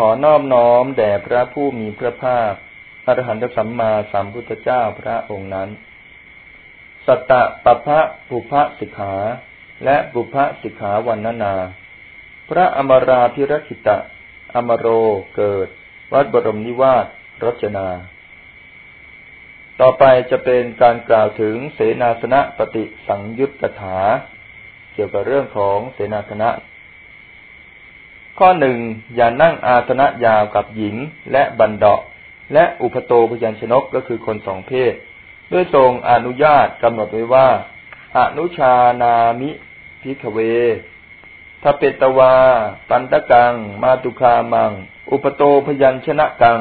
ขอนอบน้อมแด่พระผู้มีพระภาคอรหันตสัมมาสัมพุทธเจ้าพระองค์นั้น สัตตะปะพะปุพะสิกขา และปุพะสิกขาวันนานา พระอมราพิรคิตะ อมโรเกิด วัดบรมนิวาสรจนา ต่อไปจะเป็นการกล่าวถึงเสนาสนะปฏิสังยุตกถา เกี่ยวกับเรื่องของเสนาสนะ ข้อหนึ่งอย่านั่งอาสนะยาวกับหญิงและบัณเฑาะก์และอุภโตพยัญชนกก็คือคนสองเพศ ด้วยทรงอนุญาตกำหนดไว้ว่า อนุชานามิพิกเวทเปตวา ปันตะกัง มาตุคามัง อุปโตพยัญชนะกัง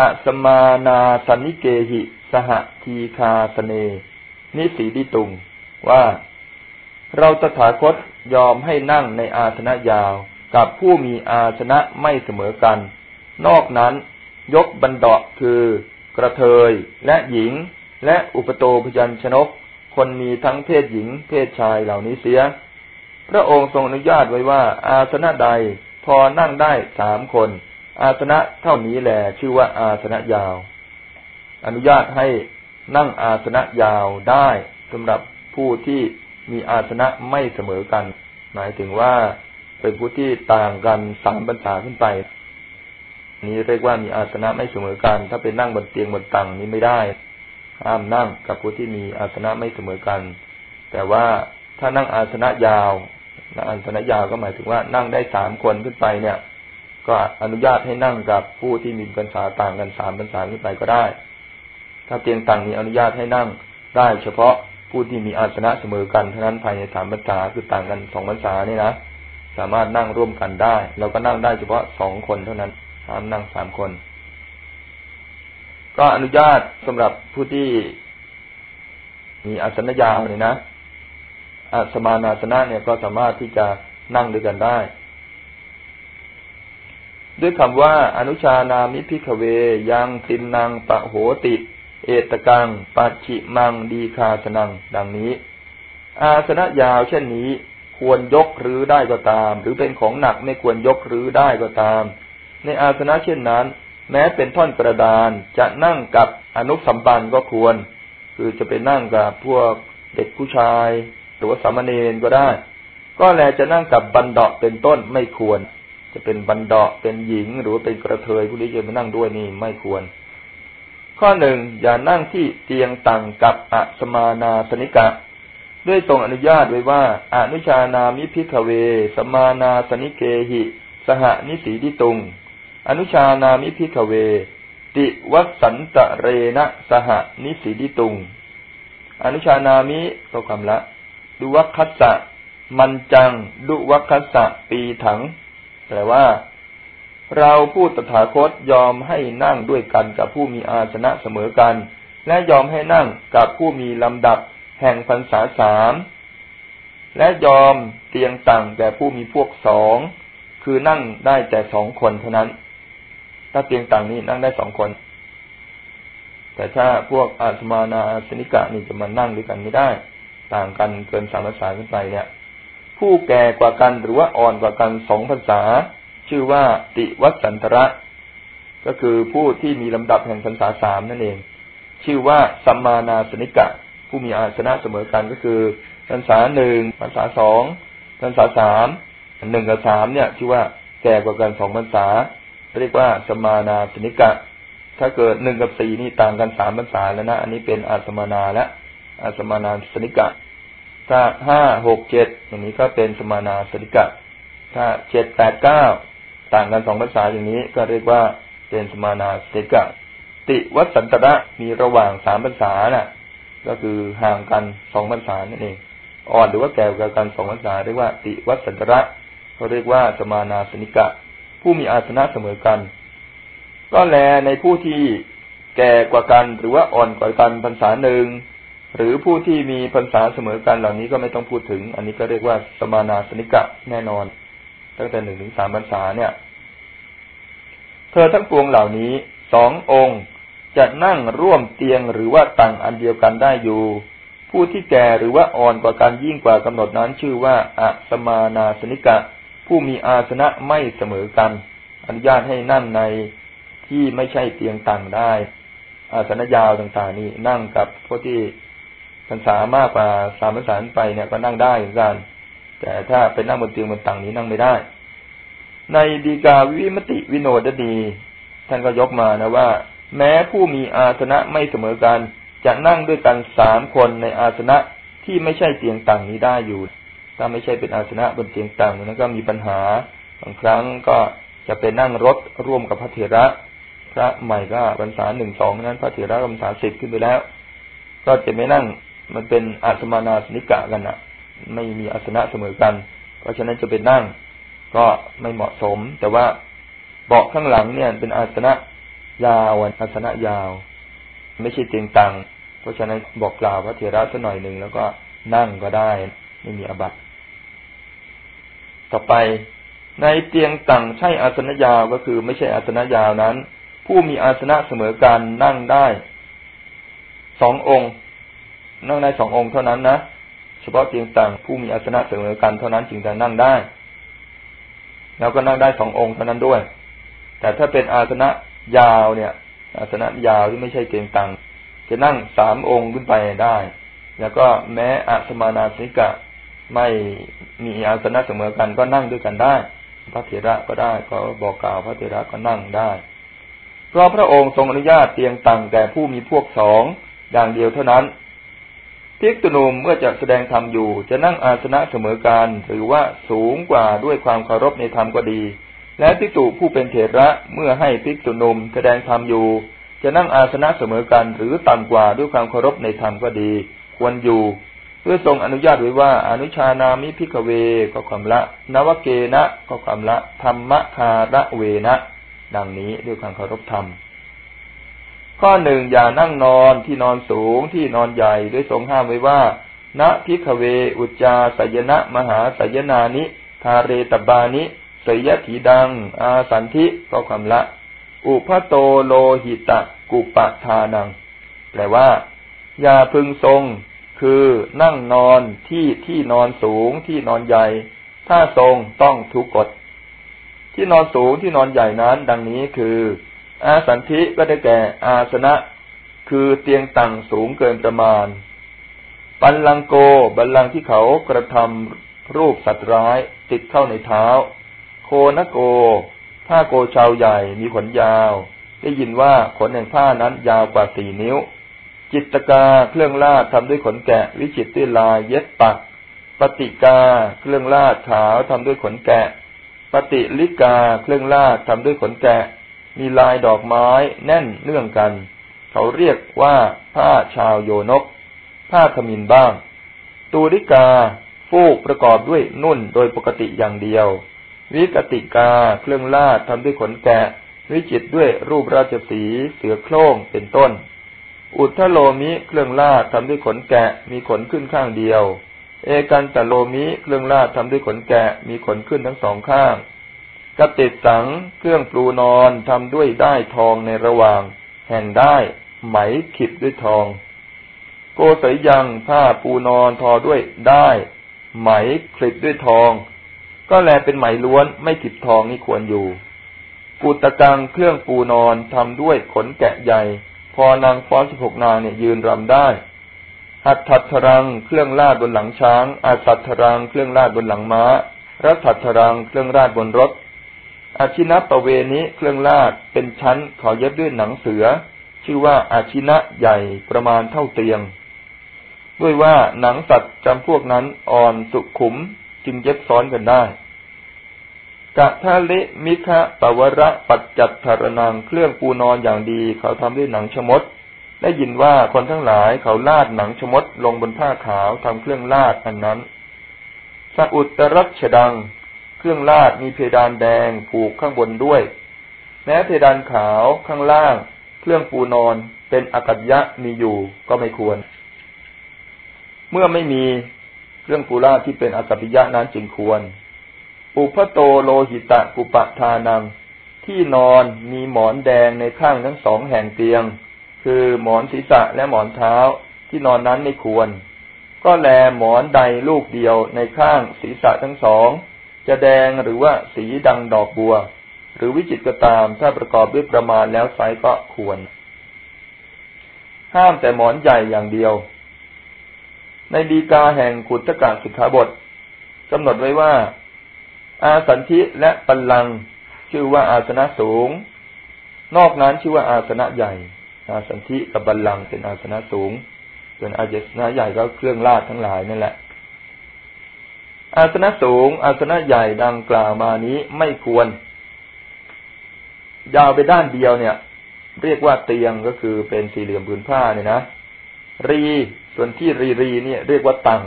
อะสมานาสันนิเกหิ สหทีคาสเน นิสีดิตุงว่า เราตถาคตยอมให้นั่งในอาสนะยาว กับผู้มีอาชนะไม่เสมอกัน นอกนั้น ยกบันดาคือกระเทยและหญิง และอุปโตพยัญชนก คนมีทั้งเพศหญิง เพศชายเหล่านี้เสีย พระองค์ทรงอนุญาตไว้ว่า อาสนะใดพอนั่งได้สามคน อาสนะเท่านี้แหละชื่อว่าอาสนะยาว อนุญาตให้นั่งอาสนะยาวได้สำหรับผู้ที่มีอาสนะไม่เสมอกัน หมายถึงว่า เป็นผู้ที่ต่างกันสามบรรษาขึ้นไป นี้เรียกว่ามีอาสนะไม่เสมอกัน ถ้าเป็นนั่งบนเตียงบนตังนี้ไม่ได้ ห้ามนั่งกับผู้ที่มีอาสนะไม่เสมอกัน แต่ว่าถ้านั่งอาสนะยาวนั่งอาสนะยาวก็หมายถึงว่านั่งได้สามคนขึ้นไปเนี่ย ก็อนุญาตให้นั่งกับผู้ที่มีบรรษาต่างกันสามบรรษาขึ้นไปก็ได้ ถ้าเตียงตังนี้อนุญาตให้นั่งได้เฉพาะผู้ที่มีอาสนะเสมอกันเท่านั้นภายในสามบรรษาคือต่างกันสองบรรษาเนี่ยนะ สามารถนั่งร่วมกันได้ เราก็นั่งได้เฉพาะสองคนเท่านั้นห้ามนั่งสามคน ก็อนุญาตสำหรับผู้ที่มีอาสนยาวเลยนะอาสมานาสนะเนี่ยก็สามารถที่จะนั่งด้วยกันได้ ด้วยคำว่าอนุชานามิพิกเว ยังตินนางปะโหติ เอตกังปัจฉิมังดีคาสนัง ดังนี้ อาสนะยาวเช่นนี้ ควรยกหรือได้ก็ตาม หรือเป็นของหนักไม่ควรยกหรือได้ก็ตาม ในอาสนะเช่นนั้น แม้เป็นท่อนกระดานจะนั่งกับอนุสัมบันก็ควร คือจะไปนั่งกับพวกเด็กผู้ชาย หรือว่าสามเณรก็ได้ ก็แลจะนั่งกับบัณเฑาะก์เป็นต้นไม่ควร จะเป็นบัณเฑาะก์เป็นหญิง หรือเป็นกระเทยผู้นี้จะมานั่งด้วยนี่ไม่ควร ข้อหนึ่งอย่านั่งที่เตียงตั่งกับอสมานาสนิกะ ด้วยทรงอนุญาตไว้ว่าอนุชานามิ ภิกฺขเว สมานาสนิเกหิ สหนิสีทิตุํ อนุชานามิ ภิกฺขเว ติวสฺสนฺตเรน สหนิสีทิตุํ อนุชานามิก็คำละ ดุวัคคัสสะมันจัง ดุวัคคัสสะปีถัง แปลว่า เราผู้ตถาคตยอมให้นั่งด้วยกันกับผู้มีอาสนะเสมอกัน และยอมให้นั่งกับผู้มีลำดับ แห่งพรรษาสามและยอมเตียงต่างแก่ผู้มีพวกสองคือนั่งได้แต่สองคนเท่านั้น ถ้าเตียงต่างนี้นั่งได้สองคน แต่ถ้าพวกอาสมานาสนิกะนี่จะมานั่งด้วยกันไม่ได้ ต่างกันเกินสามภาษาขึ้นไปเนี่ย ผู้แก่กว่ากันหรือว่าอ่อนกว่ากันสองภาษา ชื่อว่าติวัสันตระ ก็คือผู้ที่มีลำดับแห่งภาษาสามนั่นเอง ชื่อว่าสัมมานาสนิกะ ผู้มีอาสนะเสมอกันก็คือพรรษาหนึ่งพรรษาสองพรรษาสามหนึ่งกับสามเนี่ยชื่อว่าแก่กว่ากันสองพรรษา เรียกว่าสมานาสนิกะ ถ้าเกิดหนึ่งกับสี่นี่ต่างกันสามพรรษาแล้วนะอันนี้เป็นอาสมานาและอาสมานาสนิกะ ถ้าห้าหกเจ็ดอย่างนี้ก็เป็นสมานาสนิกะ ถ้าเจ็ดแปดเก้าต่างกันสองภาษาอย่างนี้ก็เรียกว่าเป็นสมานาสนิกะ ติวัสันตระมีระหว่างสามภาษาน่ะ ก็คือห่างกันสองพรรษานั่นเอง อ่อนหรือว่าแก่กว่ากันสองพรรษาเรียกว่า ติวัสันตระเขาเรียกว่าสมานาสนิกะ ผู้มีอาสนะเสมอกัน ก็แลในผู้ที่แก่กว่ากันหรือว่าอ่อนกว่ากันพรรษาหนึ่งหรือผู้ที่มีพรรษาเสมอกันเหล่านี้ก็ไม่ต้องพูดถึง อันนี้ก็เรียกว่าสมานาสนิกะแน่นอน ตั้งแต่หนึ่งถึงสามพรรษาเนี่ย เธอทั้งปวงเหล่านี้สององค์ จะนั่งร่วมเตียงหรือว่าตังอันเดียวกันได้อยู่ ผู้ที่แก่หรือว่าอ่อนกว่าการยิ่งกว่ากำหนดนั้นชื่อว่าอัสมานาสนิกะ ผู้มีอาสนะไม่เสมอกัน อนุญาตให้นั่งในที่ไม่ใช่เตียงต่างได้ อาสนะยาวต่างๆ นี่นั่งกับพวกที่พรรษามากกว่าสามพรรษาไปเนี่ยก็นั่งได้เหมือนกัน แต่ถ้าเป็นนั่งบนเตียงบนต่างนี้นั่งไม่ได้ ในดีกาวิมติวิโนดดี ท่านก็ยกมานะว่า แม้ผู้มีอาสนะไม่เสมอกันจะนั่งด้วยกันสามคนในอาสนะที่ไม่ใช่เตียงต่างนี้ได้อยู่ ถ้าไม่ใช่เป็นอาสนะบนเตียงต่างนั้นก็มีปัญหาบางครั้งก็จะไปนั่งรถร่วมกับพระเถระ พระใหม่ก็พรรษาหนึ่งสองนั้น พระเถระพรรษาสิบขึ้นไปแล้ว ก็จะไม่นั่งมันเป็นอาสมานาสนิกะกันอะไม่มีอาสนะเสมอกัน เพราะฉะนั้นจะเป็นนั่ง ก็ไม่เหมาะสม แต่ว่าเบาะข้างหลังเนี่ยเป็นอาสนะ ยาวอาสนะยาว ไม่ใช่เตียงตัง เพราะฉะนั้นบอกกล่าวพระเถระสักหน่อยหนึ่งแล้วก็นั่งก็ได้ ไม่มีอบัตต่อไปในเตียงต่างใช่อาสนะยาวก็คือไม่ใช่อาสนะยาวนั้น ผู้มีอาสนะเสมอกันนั่งได้สององค์ นั่งได้สององค์เท่านั้นนะเฉพาะเตียงต่างผู้มีอาสนะเสมอกันเท่านั้นจึงจะนั่งได้ แล้วก็นั่งได้สององค์เท่านั้นด้วย แต่ถ้าเป็นอาสนะ ยาวเนี่ย อาสนะยาวที่ไม่ใช่เตียงต่างจะนั่งสามองค์ขึ้นไปได้ แล้วก็แม้อาสมานาสิกะไม่มีอาสนะเสมอกันก็นั่งด้วยกันได้ พระเถระก็ได้ก็บอกกล่าวพระเถระก็นั่งได้ เพราะพระองค์ทรงอนุญาตเตียงตังแก่ผู้มีพวกสองอย่างเดียวเท่านั้นภิกตุนุมเมื่อจะแสดงธรรมอยู่ จะนั่งอาสนะเสมอกันหรือว่าสูงกว่าด้วยความเคารพในธรรมก็ดี และภิกษุผู้เป็นเถระเมื่อให้ภิกตุนุมแสดงธรรมอยู่ จะนั่งอาสนะเสมอกันหรือต่ำกว่าด้วยความเคารพในธรรมก็ดี ควรอยู่เพื่อทรงอนุญาตไว้ว่าอนุชานามิพิกเวก็ความละ นวเกนะก็ความละธรรมคาระเวนะ ดังนี้ด้วยความเคารพธรรม ข้อหนึ่งอย่านั่งนอนที่นอนสูงที่นอนใหญ่ด้วยทรงห้ามไว้ว่าณพิกเว อุจจาสยนะมหาสยนานิทาเรตบานิ สยถีดัง อาสันทิก็ความละ อุพโตโลหิตะกุปะทานัง แปลว่าอย่าพึงทรง คือนั่งนอนที่ที่นอนสูงที่นอนใหญ่ ถ้าทรงต้องทุกกฎที่นอนสูงที่นอนใหญ่นั้น ดังนี้คือ อาสันทิก็ได้แก่อาสนะ คือเตียงตั้งสูงเกินประมาณ ปันลังโกบัลลังที่เขากระทำรูปสัตว์ร้ายติดเข้าในเท้า โคนโก ผ้าโกชาวใหญ่มีขนยาว ได้ยินว่าขนแห่งผ้านั้นยาวกว่าสี่นิ้ว จิตกาเครื่องลาดทำด้วยขนแกะ วิจิตด้วยลายเย็ดปัก ปฏิกาเครื่องลาดขาวทำด้วยขนแกะ ปฏิลิกาเครื่องลาดทำด้วยขนแกะ มีลายดอกไม้แน่นเนื่องกัน เขาเรียกว่าผ้าชาวโยนก ผ้าขมินบ้าง ตูริกาฟูกประกอบด้วยนุ่นโดยปกติอย่างเดียว วิกติกาเครื่องลาดทำด้วยขนแกะ วิจิตด้วยรูปราชสีเสือโคร่งเป็นต้น อุทธโลมิเครื่องลาดทำด้วยขนแกะ มีขนขึ้นข้างเดียว เอกันตโลมิเครื่องลาดทำด้วยขนแกะ มีขนขึ้นทั้งสองข้างกติดสังเครื่องปลูนอนทำด้วยได้ทองในระหว่าง แห่งได้ไหมขิบด้วยทอง โกสยยังผ้าปูนอนทอด้วยได้ ไหมคลิบด้วยทอง ก็แลเป็นไหมล้วนไม่ขิบทองนี่ควรอยู่ปุตะกังเครื่องปูนอนทำด้วยขนแกะใหญ่ พอนางฟ้อนสิบหกนางเนี่ยยืนรำได้ หัตถัทรังเครื่องลาดบนหลังช้าง อาสัตทรังเครื่องลาดบนหลังม้ารัถัทรังเครื่องลาดบนรถอาชินะปะเวนี้เครื่องลาดเป็นชั้นขอเย็บด้วยหนังเสือ ชื่อว่าอาชินะใหญ่ประมาณเท่าเตียง ด้วยว่าหนังสัตว์จำพวกนั้นอ่อนสุขุม จึงเย็บซ้อนกันได้กะทะเลมิคะปวระปัจจัตถรนังเครื่องปูนอนอย่างดี เขาทำด้วยหนังชมด ได้ยินว่าคนทั้งหลายเขาลาดหนังชมดลงบนผ้าขาวทำเครื่องลาดอันนั้นสอุตรัชดัง เครื่องลาดมีเพดานแดงผูกข้างบนด้วย แม้เพดานขาวข้างล่าง เครื่องปูนอนเป็นอากาศยะมีอยู่ก็ไม่ควร เมื่อไม่มี เครื่องปูลาที่เป็นอากาศยะนั้นจึงควร อุพโตโลหิตะกุปะทานัง ที่นอนมีหมอนแดงในข้างทั้งสองแห่งเตียง คือหมอนศีรษะและหมอนเท้าที่นอนนั้นไม่ควร ก็แลหมอนใดลูกเดียวในข้างศีรษะทั้งสอง จะแดงหรือว่าสีดังดอกบัว หรือวิจิตก็ตามถ้าประกอบด้วยประมาณแล้วไซก็ควร ห้ามแต่หมอนใหญ่อย่างเดียว ในดีกาแห่งขุตกะสุขาบทกำหนดไว้ว่า อาสันทิและปัลลัง ชื่อว่าอาสนะสูง นอกนั้นชื่อว่าอาสนะใหญ่ อาสันทิกับบัลลังเป็นอาสนะสูง ส่วนอาสนะใหญ่ก็เครื่องลาดทั้งหลายนั่นแหละ อาสนะสูง อาสนะใหญ่ดังกล่าวมานี้ไม่ควร ยาวไปด้านเดียวเนี่ย เรียกว่าเตียงก็คือเป็นสี่เหลี่ยมผืนผ้าเนี่ยนะรี ส่วนที่รีรีเนี่ยเรียกว่าตัง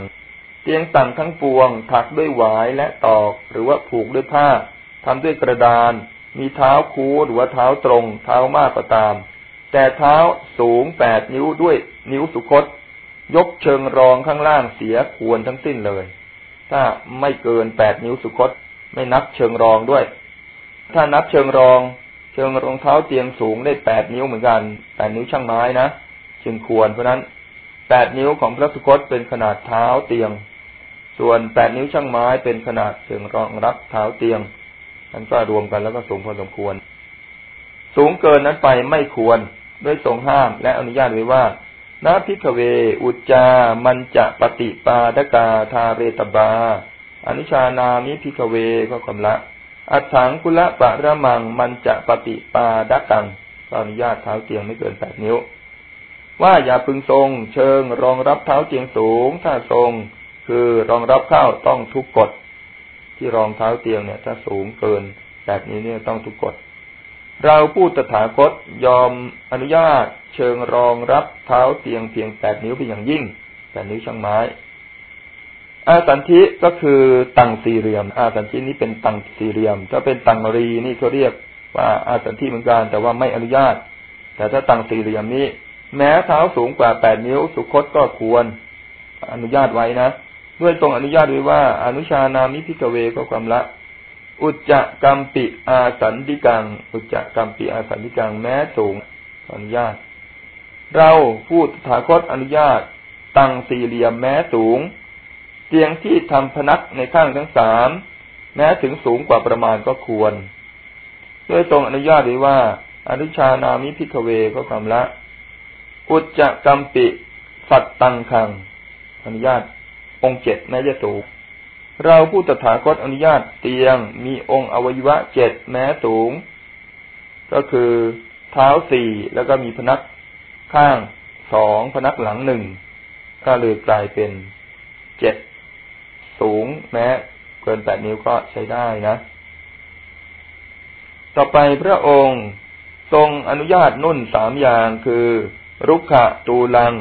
เตียงตังทั้งปวง ถักด้วยหวายและตอก หรือว่าผูกด้วยผ้าทำด้วยกระดาน มีเท้าคูหรือว่าเท้าตรง เท้ามากก็ตาม แต่เท้าสูงแปดนิ้วด้วยนิ้วสุคต ยกเชิงรองข้างล่างเสียควรทั้งสิ้นเลย ถ้าไม่เกินแปดนิ้วสุคต ไม่นับเชิงรองด้วย ถ้านับเชิงรอง เชิงรองเท้าเตียงสูงได้แปดนิ้วเหมือนกันแปดนิ้วช่างไม้นะจึงควรเพราะนั้น แปดนิ้วของพระสุคตเป็นขนาดเท้าเตียง ส่วนแปดนิ้วช่างไม้เป็นขนาดเชิงรองรับเท้าเตียงนั้นก็รวมกันแล้วก็สูงพอสมควร สูงเกินนั้นไปไม่ควรด้วยทรงห้ามและอนุญาตไว้ว่าน ภิกฺขเว อุจฺจา มญฺจปฏิปาทกา ธาเรตพฺพา อนุชานามิ ภิกฺขเวก็ความละ อฏฺฐงฺคุลปรมํ มญฺจปฏิปาทกํ ก็อนุญาตเท้าเตียงไม่เกินแปดนิ้ว ว่าอย่าพึงทรง เชิงรองรับเท้าเตียงสูง ถ้าทรง คือรองรับเข้าต้องทุกกฎที่รองเท้าเตียงเนี่ย ถ้าสูงเกินแปดนิ้เนี่ยต้องทุกกฎเราผู้ตถาคตยอมอนุญาต เชิงรองรับเท้าเตียงเพียงแปดนิ้วเป็นอย่างยิ่งแปดนิ้วช่างไม้ อาสันทิก็คือตังสี่เหลี่ยม อาสันทินี้เป็นตังสี่เหลี่ยม ถ้าเป็นตังรีนี่เขาเรียกว่าอาสันทิเหมือนกันแต่ว่าไม่อนุญาต แต่ถ้าตั่งสี่เหลี่ยมนี้ แม้เท้าสูงกว่าแปดนิ้วสุคตก็ควร อนุญาตไว้นะ ด้วยทรงอนุญาตไว้ว่า อนุชานามิ ภิกฺขเวก็ความละ อุจฺจกมฺปิอาสนฺทิกํ อุจฺจกมฺปิอาสนฺทิกํ แม้สูงอนุญาต เราผู้ตถาคตอนุญาต ตั่งสี่เหลี่ยมแม้สูง เตียงที่ทำพนักในข้างทั้งสามแม้ถึงสูงกว่าประมาณก็ควร ด้วยตรงอนุญาตไว้ว่า อนุชานามิพิกเวก็คำละ อุจจกรรมปิ สัตตังคัง อนุญาต องค์เจ็ดแม้จะสูงเราผู้ตถาคตอนุญาตเตียงมีองค์อวัยวะเจ็ดแม้สูง ก็คือเท้าสี่แล้วก็มีพนักข้างสองพนักหลังหนึ่งก็เลยกลายเป็นเจ็ดสูงแม้เกินแปดนิ้วก็ใช้ได้นะ ต่อไปพระองค์ทรงอนุญาตนุ่นสามอย่างคือ รุกขะตูลัง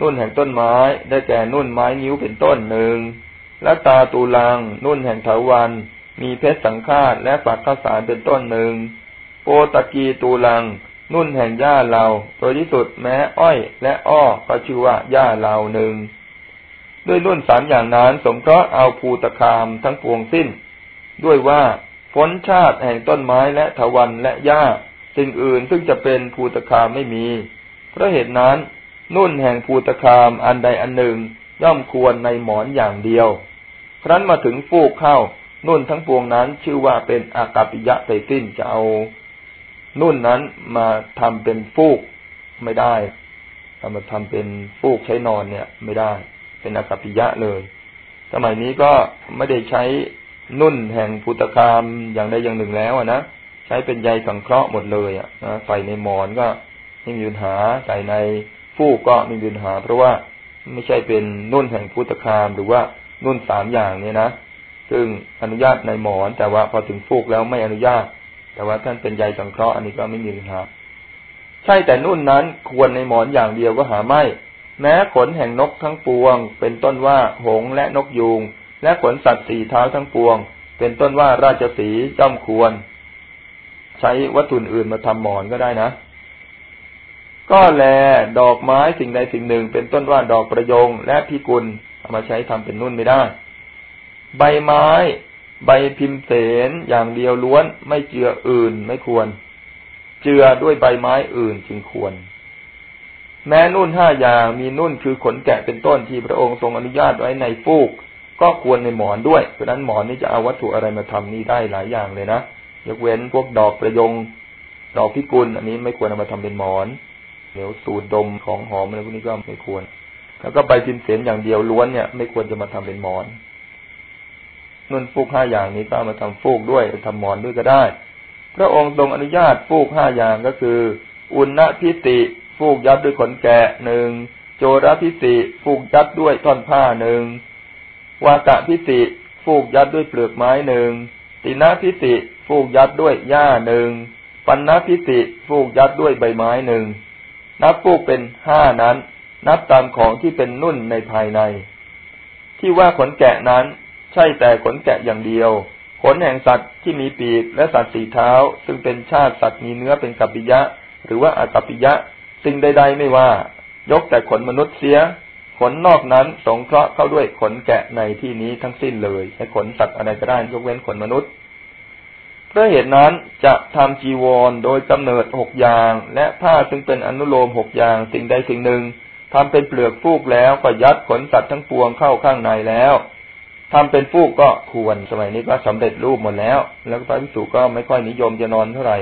นุ่นแห่งต้นไม้ ได้แก่นุ่นไม้นิ้วเป็นต้นหนึ่งและตาตูลัง นุ่นแห่งเถาวัน มีเพชรสังฆาตและฝักข้าวสารเป็นต้นหนึ่งโปตะกีตูลัง นุ่นแห่งหญ้าเราโดยที่สุดแม้อ้อยและอ้อก็ชื่อว่าหญ้าเราหนึ่งด้วยนุ่นสามอย่างนั้น สมเพราะเอาภูตะคามทั้งปวงสิ้น ด้วยว่าฝนชาติแห่งต้นไม้และถาวันและหญ้าสิ่งอื่นซึ่งจะเป็นภูตะคามไม่มี ราะเหตุนั้น นุ่นแห่งภูตคามอันใดอันหนึ่งย่อมควรในหมอนอย่างเดียว ครั้นมาถึงฟูกเข้า นุ่นทั้งปวงนั้นชื่อว่าเป็นอากาปิยะไตสิ้นจะเอา นุ่นนั้นมาทำเป็นฟูกไม่ได้เอามาทำเป็นฟูกใช้นอนเนี่ย ไม่ได้ เป็นอากาปิยะเลย สมัยนี้ก็ไม่ได้ใช้นุ่นแห่งพุทธคามอย่างใดอย่างหนึ่งแล้วนะใช้เป็นใยสังเคราะห์หมดเลยอะนะใส่ในหมอนก็ ไม่มีปัญหาใส่ในฟูกก็ไม่มีปัญหา เพราะว่าไม่ใช่เป็นนุ่นแห่งพุทธคามหรือว่านุ่นสามอย่างเนี้นะซึ่งอนุญาตในหมอน แต่ว่าพอถึงฟูกแล้วไม่อนุญาต แต่ว่าท่านเป็นใยสังเคราะห์อันนี้ก็ไม่มีปัญหาใช่แต่นุ่นนั้นควรในหมอนอย่างเดียวก็หาไม่ แม้ขนแห่งนกทั้งปวง เป็นต้นว่าหงและนกยูงและขนสัตว์สี่เท้าทั้งปวง เป็นต้นว่าราชสีจ้อมควร ใช้วัตถุอื่นมาทำหมอนก็ได้นะ ก็แลดอกไม้สิ่งใดสิ่งหนึ่ง เป็นต้นว่าดอกประยงและพิกุลเอามาใช้ทำเป็นนุ่นไม่ได้ ใบไม้ ใบพิมพ์เสนอย่างเดียวล้วน ไม่เจืออื่นไม่ควร เจือด้วยใบไม้อื่นจึงควร แม้นุ่นห้าอย่างมีนุ่นคือขนแกะเป็นต้นที่พระองค์ทรงอนุญาตไว้ในฟูก ก็ควรในหมอนด้วยเพราะนั้นหมอนนี้จะเอาวัตถุอะไรมาทำนี่ได้หลายอย่างเลยนะยกเว้นพวกดอกประยง ดอกพิกุล อันนี้ไม่ควรเอามาทำเป็นหมอน เดี๋ยวสูดดมของหอมอะไรพวกนี้ก็ไม่ควร แล้วก็ใบพิมเสนอย่างเดียวล้วนเนี่ย ไม่ควรจะมาทำเป็นหมอนนุ่นฟูกห้าอย่างนี้ก็มาทำฟูกด้วยทำหมอนด้วยก็ได้ พระองค์ทรงอนุญาตฟูกห้าอย่างก็คือ อุณพิติฟูกยัดด้วยขนแกะหนึ่งโจรพิติฟูกยัดด้วยท่อนผ้าหนึ่งวากะพิติฟูกยัดด้วยเปลือกไม้หนึ่งตินาพิติฟูกยัดด้วยหญ้าหนึ่งปันนาพิติฟูกยัดด้วยใบไม้หนึ่ง นับฟูกเป็นห้านั้น นับตามของที่เป็นนุ่นในภายใน ที่ว่าขนแกะนั้น ใช่แต่ขนแกะอย่างเดียว ขนแห่งสัตว์ที่มีปีกและสัตว์สีเท้า ซึ่งเป็นชาติสัตว์มีเนื้อเป็นกัปปิยะ หรือว่าอากัปปิยะ สิ่งใด ๆ ไม่ว่า ยกแต่ขนมนุษย์เสีย ขนนอกนั้นสงเคราะห์เข้าด้วยขนแกะในที่นี้ทั้งสิ้นเลย ให้ขนสัตว์อะไรก็ได้ยกเว้นขนมนุษย์ เพราะเหตุนั้นจะทำจีวรโดยกำเนิดหกอย่าง และผ้าซึ่งเป็นอนุโลมหกอย่างสิ่งใดสิ่งหนึ่งทำเป็นเปลือกฟูกแล้วก็ยัดขนสัตว์ทั้งปวงเข้าข้างในแล้วทำเป็นฟูกก็ควรสมัยนี้ก็สำเร็จรูปหมดแล้ว แล้วพระพิสุก็ไม่ค่อยนิยมจะนอนเท่าไหร่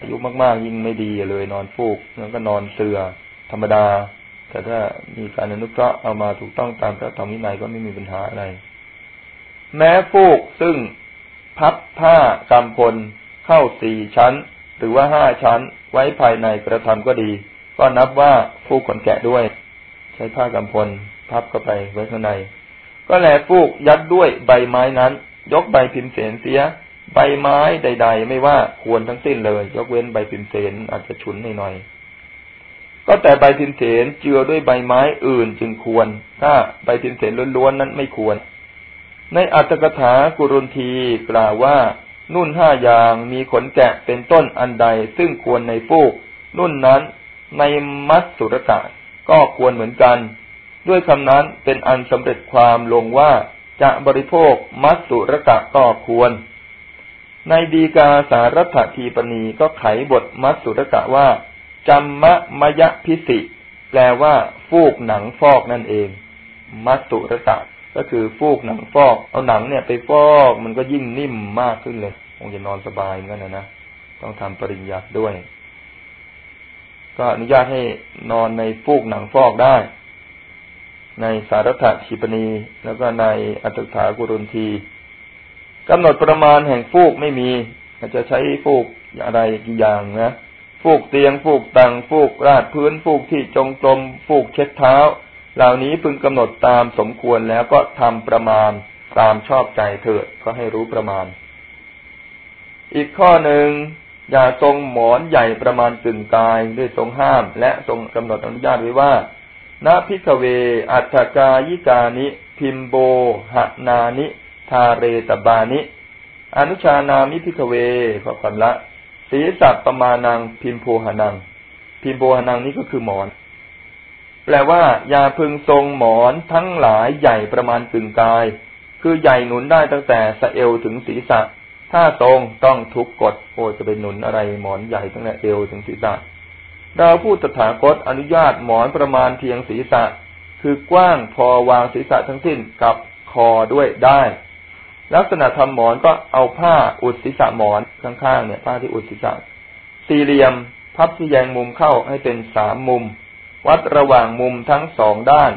อายุมากๆยิ่งไม่ดีเลยนอนฟูกแล้วก็นอนเสือธรรมดา แต่ถ้ามีการอนุเคราะห์เอามาถูกต้องตามพระธรรมวินัยก็ไม่มีปัญหาอะไร แม้ฟูกซึ่ง พับผ้ากำพลเข้าสี่ชั้น หรือว่าห้าชั้น ไว้ภายในกระทำก็ดี ก็นับว่าฟูกขนแกะด้วย ใช้ผ้ากำพล พับเข้าไปไว้ข้างใน ก็แลฟูกยัดด้วยใบไม้นั้น ยกใบพิมเสนเสีย ใบไม้ใด ๆ ไม่ว่าควรทั้งสิ้นเลย ยกเว้นใบพิมเสนอาจจะฉุนหน่อยก็แต่ใบพิมเสนเจือด้วยใบไม้อื่นจึงควร ถ้าใบพิมเสนล้วนๆนั้นไม่ควร ในอัตถกถากุรุนทีกล่าวว่านุ่นห้าอย่างมีขนแกะเป็นต้นอันใดซึ่งควรในฟูก นุ่นนั้นในมัสสุรกาศก็ควรเหมือนกัน ด้วยคำนั้นเป็นอันสำเร็จความลงว่าจะบริโภคมัสสุรกะก็ควร ในดีกาสารัตทีปณีก็ไขบทมัสสุรกะว่าจัมมะมยะพิสิ แปลว่าฟูกหนังฟอกนั่นเอง มัสสุรกะ ก็คือฟูกหนังฟอกเอาหนังเนี่ยไปฟอกมันก็ยิ่งนิ่มมากขึ้นเลยคงจะนอนสบายเหมือนกันนะนะต้องทำปริญญาด้วย ก็อนุญาตให้นอนในฟูกหนังฟอกได้ ในสารถชิปณีแล้วก็ในอัตถากุรุนทีกำหนดประมาณแห่งฟูกไม่มีจะใช้ฟูกอะไรกี่อย่างนะฟูกเตียงฟูกตังฟูกราดพื้นฟูกที่จงกรมฟูกเช็ดเท้า เหล่านี้พึงกำหนดตามสมควรแล้วก็ทำประมาณตามชอบใจเถิดก็ให้รู้ประมาณ อีกข้อหนึ่งอย่าทรงหมอนใหญ่ประมาณกึ่งกายด้วยทรงห้าม และทรงกำหนดอนุญาตไว้ว่านาพิกเว อัฏกายิกานิ พิมโบหนานิ ทาเรตบานิ อนุชานามิพิกเวขอคำละศีสัพประมาณังพิมโพหนัง พิมโพหนังนี้ก็คือหมอน แปลว่า อย่าพึงทรงหมอนทั้งหลายใหญ่ประมาณกึ่งกาย คือใหญ่หนุนได้ตั้งแต่สะเอวถึงศีรษะ ถ้าทรงต้องทุกกฎโอจะเป็นหนุนอะไรหมอนใหญ่ตั้งแต่เอวถึงศีรษะ เราผู้ตถาคตอนุญาตหมอนประมาณเพียงศีรษะ คือกว้างพอวางศีรษะทั้งสิ้นกับคอด้วยได้ ลักษณะทำหมอนก็เอาผ้าอุดศีรษะหมอนข้างๆเนี่ยผ้าที่อุดศีรษะสี่เหลี่ยมพับที่แยงมุมเข้าให้เป็นสามมุม วัดระหว่างมุมทั้งสองด้าน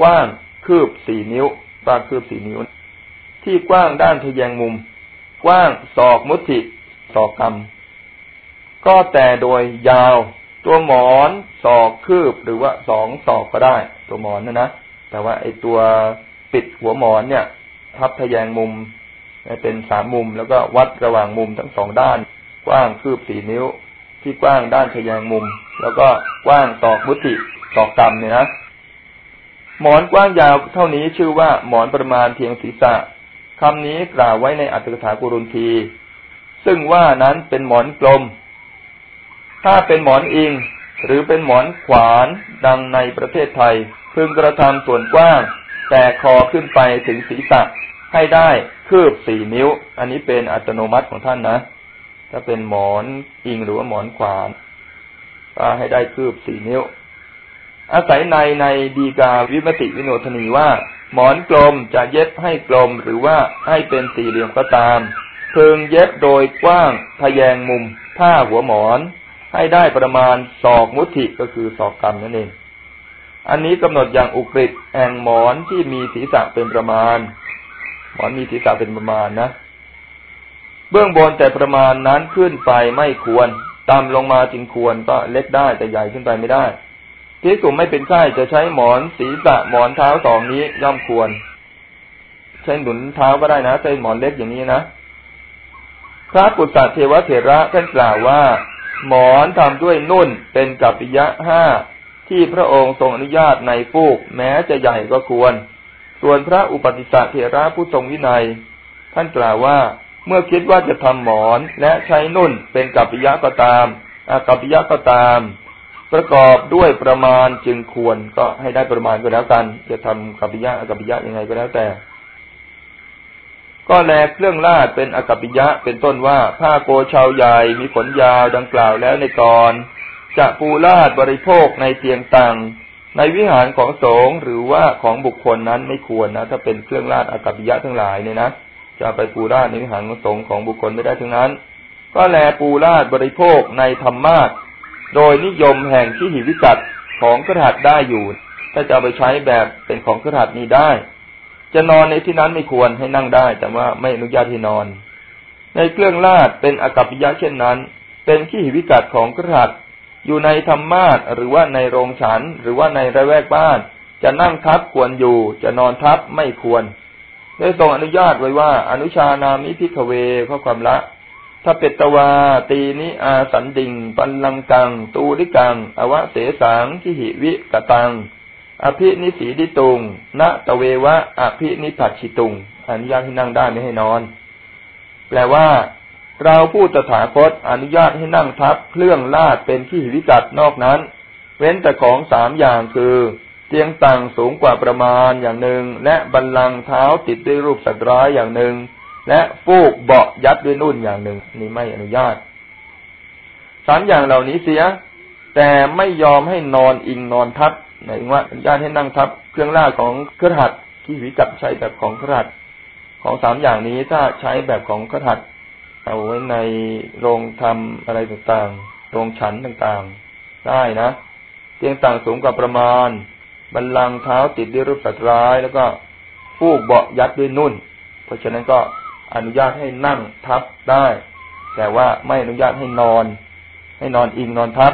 กว้างคืบสี่นิ้วกว้างคืบสี่นิ้ว ที่กว้างด้านทะแยงมุม กว้างศอกมุติศอกกำก็แต่โดยยาว ตัวหมอนศอกคืบหรือว่าสองศอกก็ได้ ตัวหมอนนะนะแต่ว่าไอตัวปิดหัวหมอนเนี่ย ทับทะแยงมุมเป็นสามมุมแล้วก็วัดระหว่างมุมทั้งสองด้าน กว้างคืบสี่นิ้ว ที่กว้างด้านทะแยงมุม แล้วก็กว้างศอกมุติศอกกำเนี่ยนะหมอนกว้างยาวเท่านี้ชื่อว่าหมอนประมาณเพียงศีรษะคำนี้กล่าวไว้ในอัตถกถากุรุนที ซึ่งว่านั้นเป็นหมอนกลม ถ้าเป็นหมอนอิง หรือเป็นหมอนขวานดังในประเทศไทย พึงกระทำส่วนกว้าง แต่คอขึ้นไปถึงศีรษะให้ได้คืบสี่นิ้ว อันนี้เป็นอัตโนมัติของท่านนะ ถ้าเป็นหมอนอิงหรือว่าหมอนขวาน ก็ให้ได้คืบสี่นิ้ว อาศัยในในดีกาวิมติวิโนทนีว่า หมอนกลมจะเย็บให้กลมหรือว่าให้เป็นสี่เหลี่ยมก็ตามเพึงเย็บโดยกว้างทะแยงมุมผ้าหัวหมอน ให้ได้ประมาณศอกมุติก็คือศอกกำนั่นเอง อันนี้กำหนดอย่างอุกฤษแห่งหมอนที่มีศีรษะเป็นประมาณ หมอนมีศีรษะเป็นประมาณนะ เบื้องบนแต่ประมาณนั้นขึ้นไปไม่ควร ต่ำลงมาจึงควรก็เล็กได้แต่ใหญ่ขึ้นไปไม่ได้ที่สุไม่เป็นไข้จะใช้หมอนศีรษะหมอนเท้าสองนี้ย่อมควร ใช้หนุนเท้าก็ได้นะใช้หมอนเล็กอย่างนี้นะพระกุศลเทวเถระท่านกล่าวว่า หมอนทำด้วยนุ่นเป็นกัปปิยะห้าที่พระองค์ทรงอนุญาตในฟูก แม้จะใหญ่ก็ควร ส่วนพระอุปติสสะเถระผู้ทรงวินัย ท่านกล่าวว่า เมื่อคิดว่าจะทำหมอนและใช้นุ่นเป็นกัปปิยะก็ตามอากัปปิยะก็ตาม ประกอบด้วยประมาณจึงควรก็ให้ได้ประมาณก็แล้วกัน จะทำกัปปิยะอากัปปิยะยังไงก็แล้วแต่ ก็แลเครื่องลาดเป็นอกัปปิยะเป็นต้นว่าผ้าโกชาวใหญ่มีขนยาวดังกล่าวแล้วในตอนจะปูลาดบริโภคในเตียงตังในวิหารของสงฆ์หรือว่าของบุคคลนั้นไม่ควรนะ ถ้าเป็นเครื่องลาดอกัปปิยะทั้งหลายเนี่ยนะ จะไปปูลาดในวิหารของสงฆ์ของบุคคลไม่ได้ทั้งนั้น ก็แลปูลาดบริโภคในธรรมาสโดยนิยมแห่งที่หิวิจัดของกระหัดได้อยู่ ถ้าจะเอาไปใช้แบบเป็นของกระหัดนี้ได้ จะนอนในที่นั้นไม่ควรให้นั่งได้ แต่ว่าไม่อนุญาตให้นอน ในเครื่องลาดเป็นอกัปปิยะเช่นนั้น เป็นขี้หิวิกัดของกระหัตอยู่ในธรรมาสหรือว่าในโรงฉัน หรือว่าในระแวกบ้าน จะนั่งทับควรอยู่ จะนอนทับไม่ควร ได้ทรงอนุญาตไว้ว่า อนุชานามิพิกเวข้อความละถ้าเปตวา ตีนิอาสันดิง ปันลังกัง ตูริกัง อวะเสสังทิหิวิกตัง อภินิสีดิตุงณตะเววะ อภินิผัดชิตุงอนุญาตให้นั่งได้ไม่ให้นอน แปลว่า เราผู้ตถาคตอนุญาตให้นั่งทับเครื่องลาดเป็นที่วิกัดนอกนั้น เว้นแต่ของสามอย่างคือ เตียงต่างสูงกว่าประมาณอย่างหนึ่ง และบันลังเท้าติดด้วยรูปสัตว์ร้ายอย่างหนึ่ง และฟูกเบาะยัดด้วยนุ่นอย่างหนึ่ง นี่ไม่อนุญาตสามอย่างเหล่านี้เสีย แต่ไม่ยอมให้นอนอิงนอนทับหมายถึงว่าอนุญาตให้นั่งทับ เครื่องล่าของเครือหัดที่วิจับใช้แบบของเครือหัดของสามอย่างนี้ถ้าใช้แบบของเครือหัดเอาไว้ในโรงทำอะไรต่างๆ โรงฉันต่างๆ ได้นะ เตียงต่างสูงกว่าประมาณ บันลังเท้าติดด้วยรูปสัตว์ร้าย แล้วก็ฟูกเบาะยัดด้วยนุ่น เพราะฉะนั้นก็อนุญาตให้นั่งทับได้ แต่ว่าไม่อนุญาตให้นอน ให้นอนอิงนอนทับ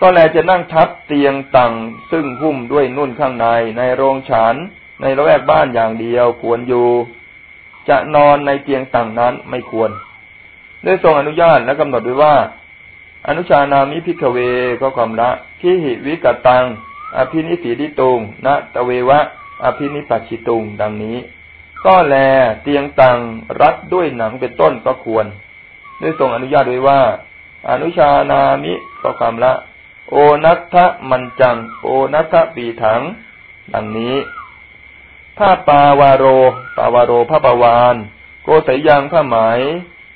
ก็แลจะนั่งทับเตียงตั่งซึ่งหุ้มด้วยนุ่นข้างใน ในโรงฉัน ในละแวกบ้านอย่างเดียวควรอยู่ จะนอนในเตียงตั่งนั้นไม่ควรได้ทรงอนุญาตและกำหนดไว้ว่า อนุชานามิ ภิกฺขเวก็ความละ คิหิวิกตํ อภินิสีทิตุํ น เตฺวว อภินิปชฺชิตุํ ดังนี้ ก็แลเตียงตั่งรัดด้วยหนังเป็นต้นก็ควรด้วยทรงอนุญาตไว้ว่า อนุชานามิก็ความละ โอนทฺธมญฺจํ โอนทฺธปีฐํ ดังนี้ผ้าปาวาโรปาวาโรผ้าปาวาร โกเสยฺยํ ผ้าไหม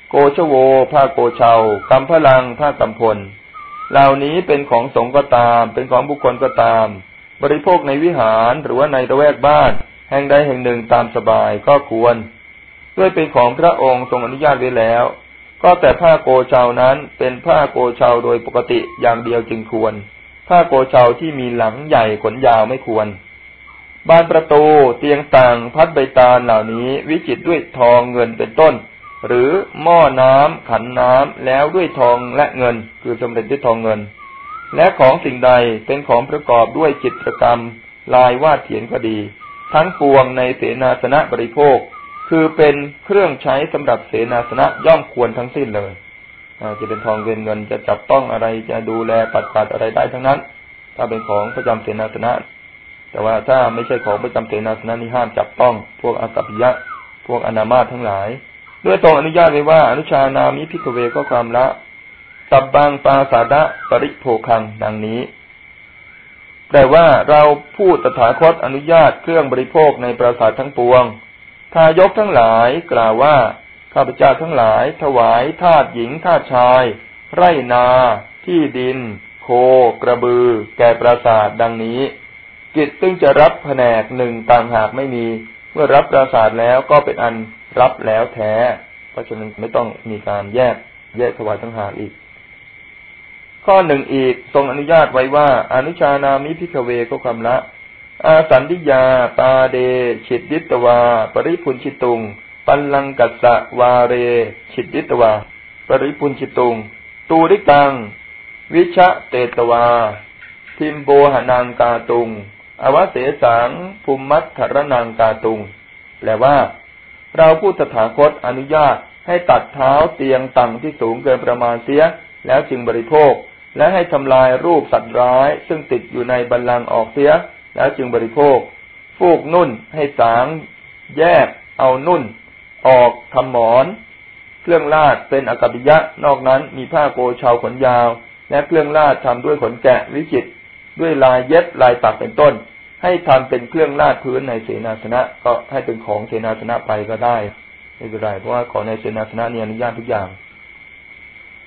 โกชโว ผ้าโกเชาว์ กมฺพลํ ผ้ากัมพล เหล่านี้เป็นของสงฆ์ก็ตาม เป็นของบุคคลก็ตาม บริโภคในวิหารหรือว่าในระแวกบ้าน แห่งใดแห่งหนึ่งตามสบายก็ควร ด้วยเป็นของพระองค์ทรงอนุญาตไว้แล้ว ก็แต่ผ้าโกเชานั้นเป็นผ้าโกเชาโดยปกติอย่างเดียวจึงควร ผ้าโกเชาที่มีหลังใหญ่ขนยาวไม่ควร บานประตูเตียงต่างพัดใบตาลเหล่านี้วิจิตด้วยทองเงินเป็นต้น หรือหม้อน้ำขันน้ำแล้วด้วยทองและเงิน คือสมเด็จด้วยทองเงิน และของสิ่งใดเป็นของประกอบด้วยจิตรกรรม ลายวาดเขียนก็ดี ทั้งปวงในเสนาสนะบริโภค คือเป็นเครื่องใช้สำหรับเสนาสนะย่อมควรทั้งสิ้นเลยจะเป็นทองเงินเงินจะจับต้องอะไรจะดูแลปัดปัดอะไรได้ทั้งนั้น ถ้าเป็นของประจำเสนาสนะ แต่ว่าถ้าไม่ใช่ของประจำเสนาสนะนี่ห้ามจับต้อง พวกอากัปยะ พวกอนามาทั้งหลาย ด้วยตรงอนุญาตไว้ว่าอนุชานามิพิกเวก็ความละสับบางปาสาดะปริโภคังดังนี้ แต่ว่าเราผู้ตถาคตอนุญาตเครื่องบริโภคในปราสาททั้งปวง ทายกทั้งหลายกล่าวว่าข้าพเจ้าทั้งหลาย ถวายทาสหญิงทาสชาย ไรนา ที่ดิน โค กระบือ แก่ปราสาทดังนี้ กิจซึ่งจะรับแผนกหนึ่งต่างหากไม่มี เมื่อรับปราสาทแล้วก็เป็นอัน รับแล้วแท้ เพราะฉะนั้นไม่ต้องมีการแยกแยกถวายทั้งหากอีก ข้อหนึ่งอีกทรงอนุญาตไว้ว่า อนุชานามิพิกเวก็ความละ อาสันติยาปาเด ฉิดดิตวา ปริพุนชิตุง ปัลลังกัสสะวาเร ฉิดดิตวา ปริพุนชิตุง ตูริกัง วิชะเตตวา ทิมโบหนางกาตุง อวเสสังภูมิมัตถรนางกาตุง แปลว่า เราผู้ตถาคตอนุญาตให้ตัดเท้าเตียงต่ำที่สูงเกินประมาณเสีย แล้วจึงบริโภค และให้ทำลายรูปสัตว์ร้าย ซึ่งติดอยู่ในบัลลังก์ออกเสีย แล้วจึงบริโภค ฟูกนุ่นให้สางแยก เอานุ่น ออกทำหมอน เครื่องลาดเป็นอากาบิยะ นอกนั้นมีผ้าโกชาวขนยาว และเครื่องลาดทำด้วยขนแกะวิจิตด้วยลายเย็ดลายปักเป็นต้น ให้ทำเป็นเครื่องลาดพื้นในเสนาสนะ ก็ให้เป็นของเสนาสนะไปก็ได้ไม่เป็นไรเพราะว่าขอในเสนาสนะเนี่ยอนุญาตทุกอย่าง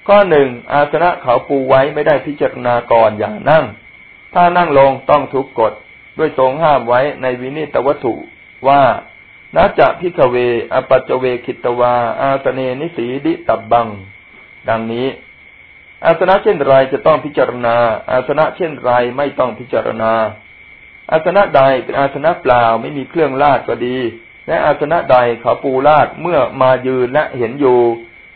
ข้อหนึ่งอาสนะเขาปูไว้ไม่ได้พิจารณาก่อนอย่านั่ง ถ้านั่งลงต้องทุกกฎด้วยทรงห้ามไว้ในวินิตวัตถุว่า น จ ภิกฺขเว อปฺปฏิเวกฺขิตฺวา อาสเนนิสีทิตพฺพํ ดังนี้ อาสนะเช่นไรจะต้องพิจารณา อาสนะเช่นไรไม่ต้องพิจารณา อาสนะใดเป็นอาสนะเปล่าไม่มีเครื่องลาดก็ดี และอาสนะใดเขาปูลาดเมื่อมายืนและเห็นอยู่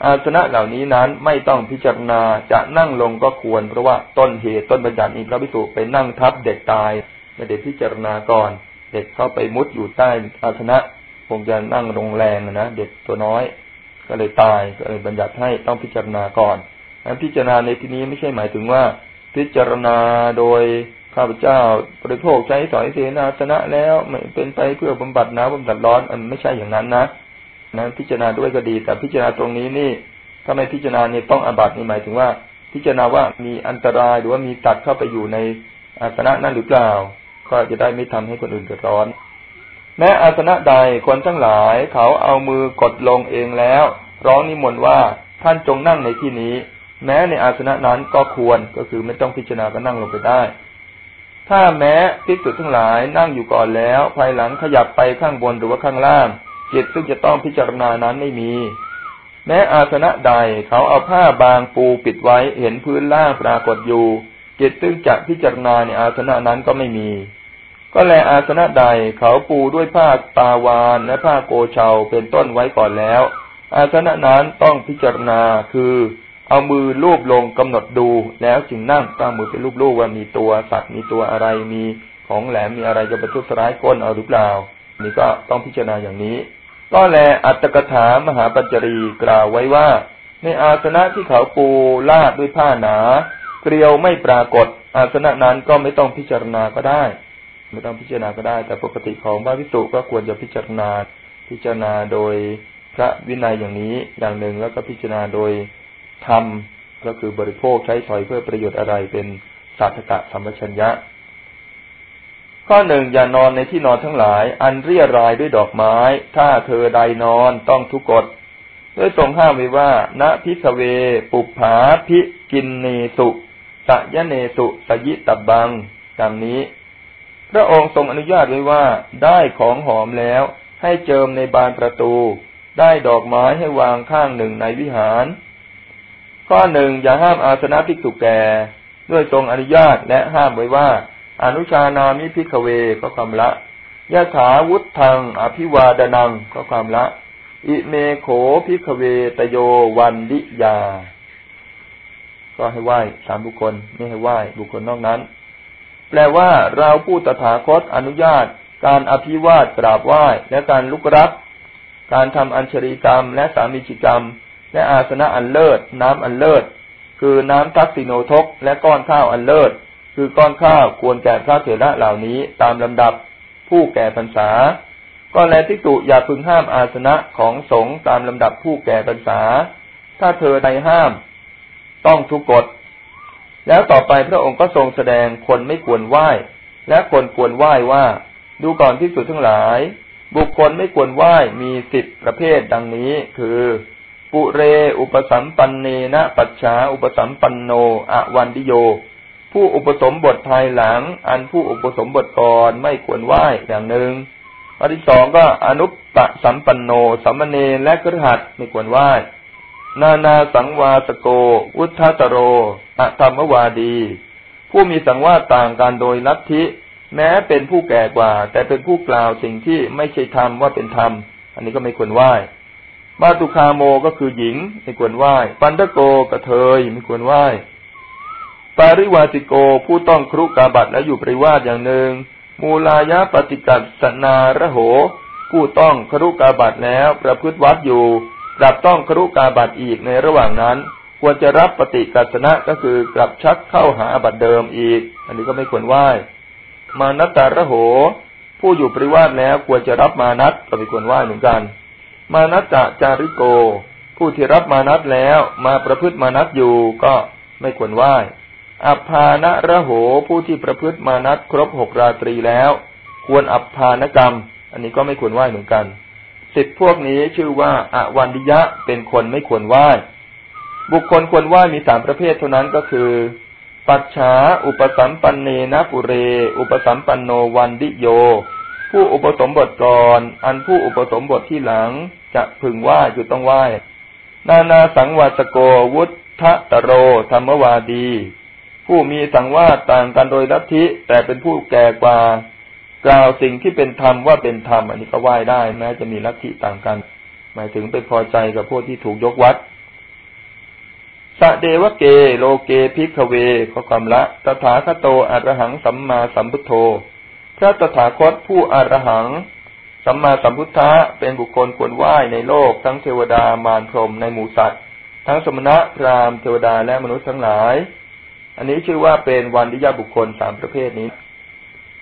อาสนะเหล่านี้นั้นไม่ต้องพิจารณาจะนั่งลงก็ควร เพราะว่าต้นเหตุต้นบัญญัตินี้พระภิกษุไปนั่งทับเด็กตายไม่ได้พิจารณาก่อน เด็กเข้าไปมุดอยู่ใต้อาสนะคงจะนั่งลงแรงนะเด็กตัวน้อย ก็เลยตายก็เลยบัญญัติให้ต้องพิจารณาก่อนการพิจารณาในที่นี้ไม่ใช่หมายถึงว่า พิจารณาโดย ข้าพเจ้าบริโภคใช้สอยเสนาสนะแล้วไม่เป็นไปเพื่อบำบัดหนาวบำบัดร้อนมันไม่ใช่อย่างนั้นนะนั้นพิจารณาด้วยก็ดี แต่พิจารณาตรงนี้นี่ ถ้าไม่พิจารณาเนี่ยต้องอาบัตินี่หมายถึงว่า พิจารณาว่ามีอันตรายหรือว่ามีตัดเข้าไปอยู่ในอาสนะนั้นหรือเปล่า ก็จะได้ไม่ทำให้คนอื่นเดือดร้อน แม้อาสนะใดคนทั้งหลายเขาเอามือกดลงเองแล้ว ร้องนิมนต์ว่าท่านจงนั่งในที่นี้ แม้ในอาสนะนั้นก็ควรก็คือไม่ต้องพิจารณาก็นั่งลงไปได้ ถ้าแม้ภิกษุทั้งหลายนั่งอยู่ก่อนแล้ว ภายหลังขยับไปข้างบนหรือว่าข้างล่างจิตซึ่งจะต้องพิจารณานั้นไม่มี แม้อาสนะใดเขาเอาผ้าบางปูปิดไว้เห็นพื้นล่างปรากฏอยู่ จิตซึ่งจะพิจารณาในอาสนะนั้นก็ไม่มี ก็แลอาสนะใดเขาปูด้วยผ้าตาวานและผ้าโกเชาเป็นต้นไว้ก่อนแล้ว อาสนะนั้นต้องพิจารณาคือ เอามือลูบลงกำหนดดู แล้วจึงนั่งตั้งมือเป็นรูปๆว่ามีตัวสัตว์มีตัวอะไรมีของแหลมมีอะไรจะประทุษร้ายก้นเอาหรือเปล่า นี่ก็ต้องพิจารณาอย่างนี้ ก็แลอัตตกถามหาปัจจรีกล่าวไว้ว่า ในอาสนะที่เขาปูลาดด้วยผ้าหนา เกลียวไม่ปรากฏ อาสนะนั้นก็ไม่ต้องพิจารณาก็ได้ ไม่ต้องพิจารณาก็ได้ แต่ปกติของพระพิสุก็ควรจะพิจารณาพิจารณาโดยพระวินัยอย่างนี้อย่างหนึ่งแล้วก็พิจารณาโดย ทำก็คือบริโภคใช้สอยเพื่อประโยชน์อะไรเป็นสัตกะสัมปชัญญะ ข้อหนึ่งอย่านอนในที่นอนทั้งหลาย อันเรียรายด้วยดอกไม้ ถ้าเธอใดนอนต้องทุกกฎด้วยทรงห้ามไว้ว่า ณพิสเว ปุผาพิกินเนสุสยเนสุสยิตบังดังนี้ พระองค์ทรงอนุญาตไว้ว่าได้ของหอมแล้วให้เจิมในบานประตู ได้ดอกไม้ให้วางข้างหนึ่งในวิหาร ข้อหนึ่งอย่าห้ามอาสนะภิกษุแก่ ด้วยทรงอนุญาตและห้ามไว้ว่า อนุชานามิ ภิกฺขเวก็ความละ ยถาวุฑฺฒํ อภิวาทนํ ก็ความละ อิเมโข ภิกฺขเวตโย วนฺทิยา ก็ให้ไหว้สามบุคคลไม่ให้ไหว้บุคคลนอกนั้น แปลว่าเราผู้ตถาคตอนุญาต การอภิวาทกราบไหว้และการลุกรับ การทำอัญชลีกรรมและสามีจิกรรม และอาสนะอันเลิศ น้ำอันเลิศ คือน้ำทักษิโนทก และก้อนข้าวอันเลิศ คือก้อนข้าวควรแก่พระเถระเหล่านี้ตามลำดับผู้แก่พรรษา ก็แลทิกุอย่าพึงห้ามอาสนะของสงฆ์ตามลำดับผู้แก่พรรษา ถ้าเธอใดห้าม ต้องทุกกฎ แล้วต่อไปพระองค์ก็ทรงแสดงคนไม่ควรไหว้ และคนควรไหว้ว่า ดูก่อนที่สุดทั้งหลาย บุคคลไม่ควรไหว้มีสิบประเภทดังนี้คือ ปุเร อุปสัมปันเนนะปัจฉาอุปสัมปันโนอวันดิโย ผู้อุปสมบทภายหลัง อันผู้อุปสมบทก่อนไม่ควรไหว้อย่างหนึ่งข้อที่สองก็อนุปปสัมปันโนสัมมเนและกระหัดไม่ควรไหว้นานาสังวาสโกอุทธตโรอะธรรมวาดี ผู้มีสังวาสต่างกันโดยลัทธิ แม้เป็นผู้แก่กว่า แต่เป็นผู้กล่าวสิ่งที่ไม่ใช่ธรรมว่าเป็นธรรม อันนี้ก็ไม่ควรไหว้ มาตุคาโมก็คือหญิงไม่ควรไหว้ ปันตะโกกระเทยไม่ควรไหว้ ปาริวาสิโกผู้ต้องครุกาบัตและอยู่ปริวาสอย่างหนึ่ง มูลายะปฏิกัสนาระโห ผู้ต้องครุกาบัตแล้วประพฤติวัดอยู่กลับต้องครุกาบัตอีกในระหว่างนั้น ควรจะรับปฏิกัสนะก็คือกลับชักเข้าหาบัตเดิมอีก อันนี้ก็ไม่ควรไหว้ มานัตตาระโห ผู้อยู่ปริวาสแล้วควรจะรับมานัตก็ไม่ควรไหว้เหมือนกัน มานัตจจาริโก ผู้ที่รับมานัตแล้วมาประพฤติมานัตอยู่ก็ไม่ควรไหว้อัภาณระโหผู้ที่ประพฤติมานัตครบหกราตรีแล้ว ควรอัภานกรรม อันนี้ก็ไม่ควรไหว้เหมือนกันสิบพวกนี้ชื่อว่าอวันดิยะเป็นคนไม่ควรไหว้ บุคคลควรไหว้มีสามประเภทเท่านั้นก็คือ ปัจฉาอุปสัมปันเนนะปุเร อุปสัมปันโนวันดิโย ผู้อุปสมบทก่อน อันผู้อุปสมบทที่หลัง จะพึงไหว้คือต้องไหว้ นานาสังวาสโกวุฒะตะโรธรรมวาดี ผู้มีสังวาสต่างกันโดยลัทธิแต่เป็นผู้แก่กว่า กล่าวสิ่งที่เป็นธรรมว่าเป็นธรรม อันนี้ก็ไหว้ได้แม้จะมีลัทธิต่างกัน หมายถึงไปพอใจกับพวกที่ถูกยกวัดสะเดวเกโลเกพิกเวข้อความละตถาคโตอรหังสัมมาสัมพุทโธ ระตถาคตผู้อรหัง สัมมาสัมพุทธะเป็นบุคคลควรไหว้ในโลกทั้งเทวดามารพรมในหมู่สัตว์ ทั้งสมณะพราหมณ์เทวดาและมนุษย์ทั้งหลาย อันนี้ชื่อว่าเป็นวันดิยาบุคคลสามประเภทนี้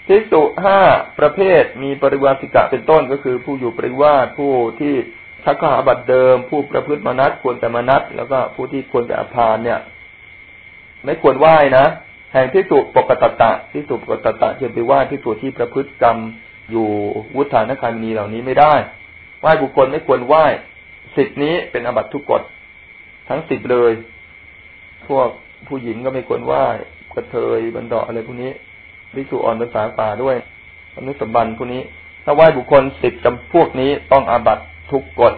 ทิสุห้าประเภทมีปริวาสิกะเป็นต้นก็คือผู้อยู่ปริวาสผู้ที่ทักขาบัตรเดิม ผู้ประพฤติมนัตควรแต่มนัตแล้วก็ผู้ที่ควรแต่อภานเนี่ย ไม่ควรไหว้นะ แห่งที่สุปกตตะที่สุปกตตะจะไปไหว้ที่สุที่ประพฤติกรรมอยู่วุฒานคารมีเหล่านี้ไม่ได้ไหว้บุคคลไม่ควรไหว้สิทธินี้เป็นอบัตทุกกฎทั้งสิบเลย พวกผู้หญิงก็ไม่ควรไหว้กระเทยบันดาอะไรพวกนี้วิสุอ่อนภาษาป่าด้วยอนุสบันพวกนี้ ถ้าไหว้บุคคลสิบจำพวกนี้ต้องอาบัตทุกกฎ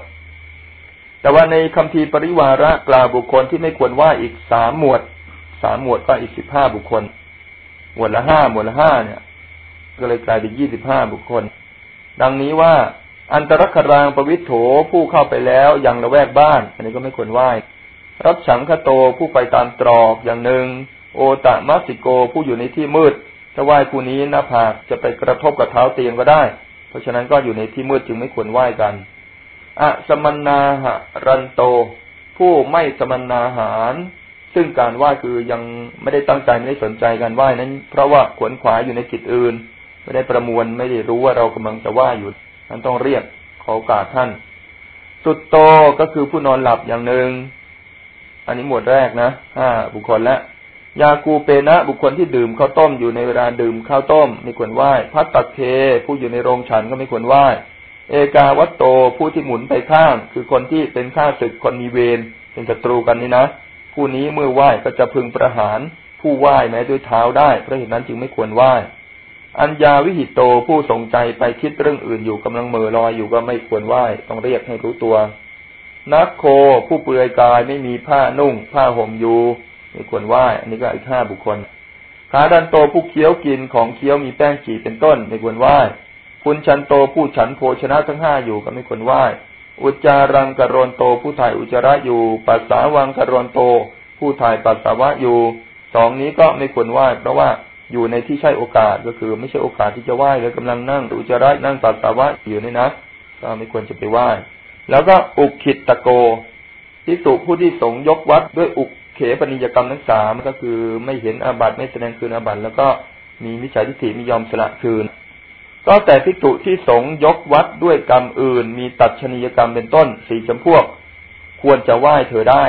แต่ว่าในคำพีปริวาระกล่าวบุคคลที่ไม่ควรไหว้อีกสามหมวด สามหมวดก็อีกสิบห้าบุคคล หมวดละห้าหมวดละห้าเนี่ย ก็เลยกลายเป็นยี่สิบห้าบุคคล ดังนี้ว่าอันตรครางประวิโถผู้เข้าไปแล้วยังละแวกบ้าน อันนี้ก็ไม่ควรไหว้รับฉังคโตผู้ไปตามตรอกอย่างหนึ่ง โอตะมัสิโกผู้อยู่ในที่มืดถ้าไหว้ผู้นี้หน้าผากจะไปกระทบกับเท้าเตียงก็ได้ เพราะฉะนั้นก็อยู่ในที่มืดจึงไม่ควรไหว้กันอะสมนาหะรันโต ผู้ไม่สมนาหาร ซึ่งการไหว้คือยังไม่ได้ตั้งใจไม่ได้สนใจการไหว้นั้น เพราะว่าขวนขวายอยู่ในกิจอื่น ไม่ได้ประมวลไม่ได้รู้ว่าเรากำลังจะว่าอยู่นั้นต้องเรียกขอโอกาสท่าน สุดโตก็คือผู้นอนหลับอย่างหนึ่ง อันนี้หมวดแรกนะห้าบุคคลและยากูเปนะบุคคลที่ดื่มข้าวต้มอยู่ในเวลาดื่มข้าวต้มไม่ควรไหว้พัตตะเค ผู้อยู่ในโรงฉันก็ไม่ควรไหว้เอกาวัตโตผู้ที่หมุนไปข้าง คือคนที่เป็นข้าศึกคนมีเวรเป็นศัตรูกันนี่นะ ผู้นี้เมื่อไหว้ก็จะพึงประหาร ผู้ไหว้แม้ด้วยเท้าได้เพราะเหตุนั้นจึงไม่ควรไหว้อัญญาวิหิตโตผู้สงใจไปคิดเรื่องอื่นอยู่กำลังเมือลอยอยู่ก็ไม่ควรไหว้ต้องเรียกให้รู้ตัว นักโคผู้เปลือยกายไม่มีผ้านุ่ง ผ้าห่มอยู่ไม่ควรไหว้อันนี้ก็อีกห้าบุคคลขาดันโตผู้เคี้ยวกินของเคี้ยวมีแป้งจีเป็นต้น ไม่ควรไหว้คุณชันโตผู้ฉันโภชนะทั้งห้าอยู่ก็ไม่ควรไหว้ อุจารังกรณโตผู้ถ่ายอุจาระอยู่ปัสสาวังกรณโต ผู้ถ่ายปัสสาวะอยู่ สองนี้ก็ไม่ควรไหว้เพราะว่าอยู่ในที่ใช่โอกาสก็คือไม่ใช่โอกาสที่จะไหว้เลยกำลังนั่งอุจาระนั่งปัสสาวะอยู่นี่นะก็ไม่ควรจะไปไหว้แล้วก็อุคิตตะโกที่สุผู้ที่สงยกวัดด้วยอุกเขปนิยกรรมทั้งสามก็คือไม่เห็นอาบัติไม่แสดงคืนอาบัติแล้วก็มีมิจฉาทิฏฐิไม่ยอมสละคืน ก็แต่พิจุที่สงยกวัดด้วยกรรมอื่น มีตัดชนิยกรรมเป็นต้นสี่จำพวก ควรจะไหว้เธอได้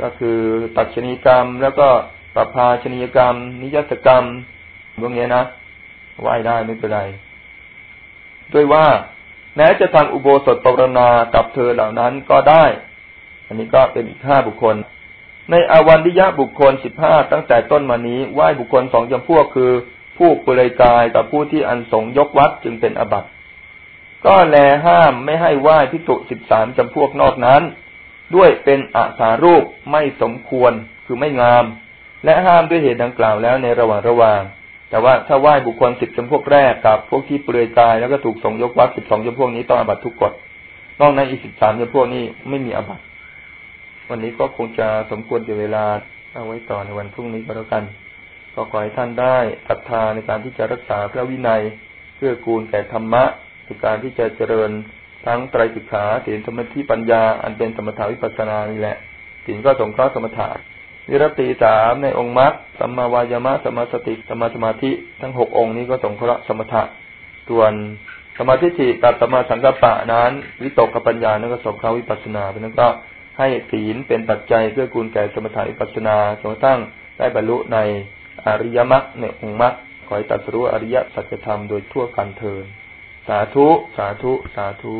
ก็คือตัดชนิยกรรม แล้วก็ปภาชนียกรรม นิยสกรรมพวกนี้นะไหว้ได้ไม่เป็นไร ด้วยว่าแม้จะทำอุโบสถปรณากับเธอเหล่านั้นก็ได้ อันนี้ก็เป็นอีกห้าบุคคล ในอาวันดิยะบุคคลสิบห้าตั้งแต่ต้นมานี้ไหว้บุคคลสองจำพวกคือ ผู้ปุเรยกายกับผู้ที่อันสงยกวัดจึงเป็นอบัติก็แลห้ามไม่ให้ไหว้พิสุสิบสามจำพวกนอกนั้น ด้วยเป็นอาสารูปไม่สมควรคือไม่งาม และห้ามด้วยเหตุดังกล่าวแล้วในระหว่างระหว่าง แต่ว่าถ้าไหว้บุคคลสิบจำพวกแรกกับพวกที่เปลือยกายแล้วก็ถูกสงยกวัดสิบสองจำพวกนี้ต้องอบัตทุกกฎนอกนั้นอีกสิบสามจำพวกนี้ไม่มีอบัตวันนี้ก็คงจะสมควรกี่เวลาเอาไว้ต่อในวันพรุ่งนี้ก็แล้วกัน ก็ขอให้ท่านได้ศรัทธาในการที่จะรักษาพระวินัยเพื่อกูลแก่ธรรมะในการที่จะเจริญทั้งไตรสิกขาศีลสมาธิปัญญา อันเป็นสมถาวิปัสสนานี่แหละศีลก็สงเคราะห์สมถะวิรติสามในองค์มรรคสัมมาวายามะสมาสติสมาสมาธิทั้งหกองค์นี้ก็สงเคราะห์สมถะส่วนสมาธิจิกับสมาสังกัปปะนั้น วิตกกับปัญญานั้นก็สงเคราะห์วิปัสสนาเพราะนั้นก็ให้ศีลเป็นปัจจัยเพื่อกูลแก่สมถะวิปัสสนาจนกระทั่งได้บรรลุใน อริยมรรคในองค์มรรคขอให้ตัดรู้อริยสัจธรรมโดยทั่วกันเทินสาธุ สาธุ สาธุ